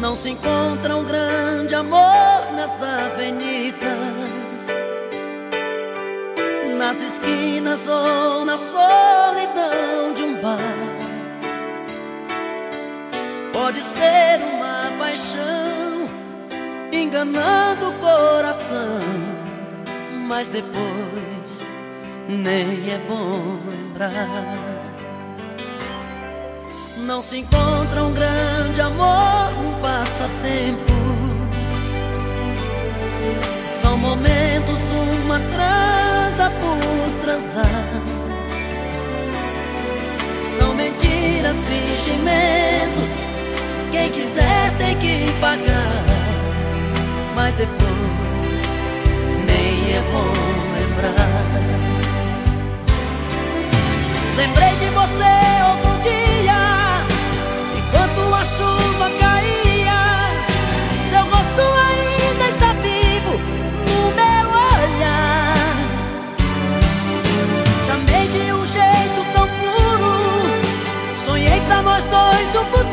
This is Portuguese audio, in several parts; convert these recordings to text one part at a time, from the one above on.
Não se encontra um grande amor nas avenidas, nas esquinas ou na solidão de um bar. Pode ser uma paixão enganando o coração, mas depois nem é bom lembrar. Não se encontra um grande amor num passatempo. São momentos uma transa por transar. São mentiras, fingimentos. Quem quiser tem que pagar. Mas depois nem é bom. su futuro.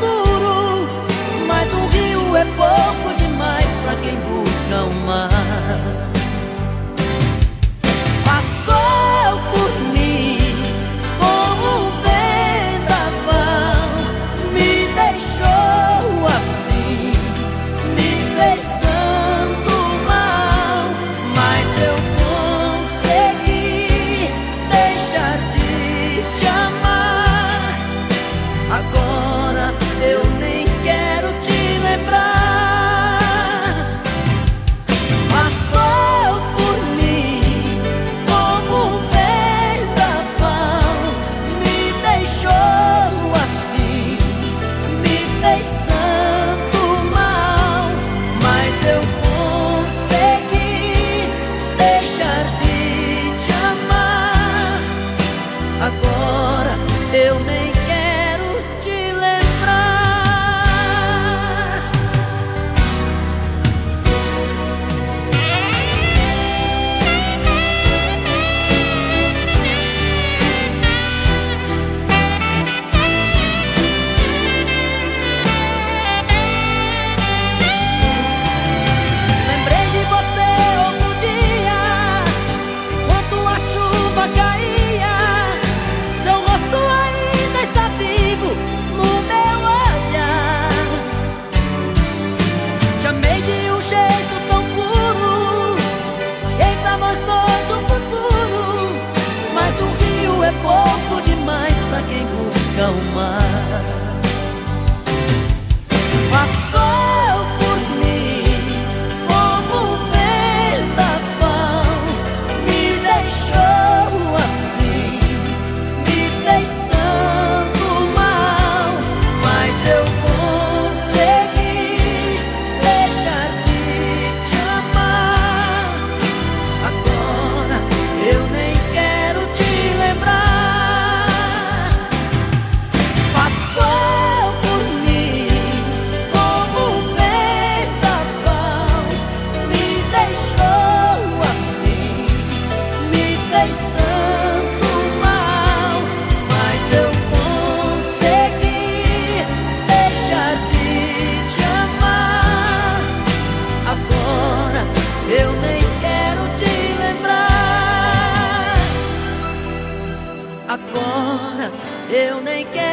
eu nem quero.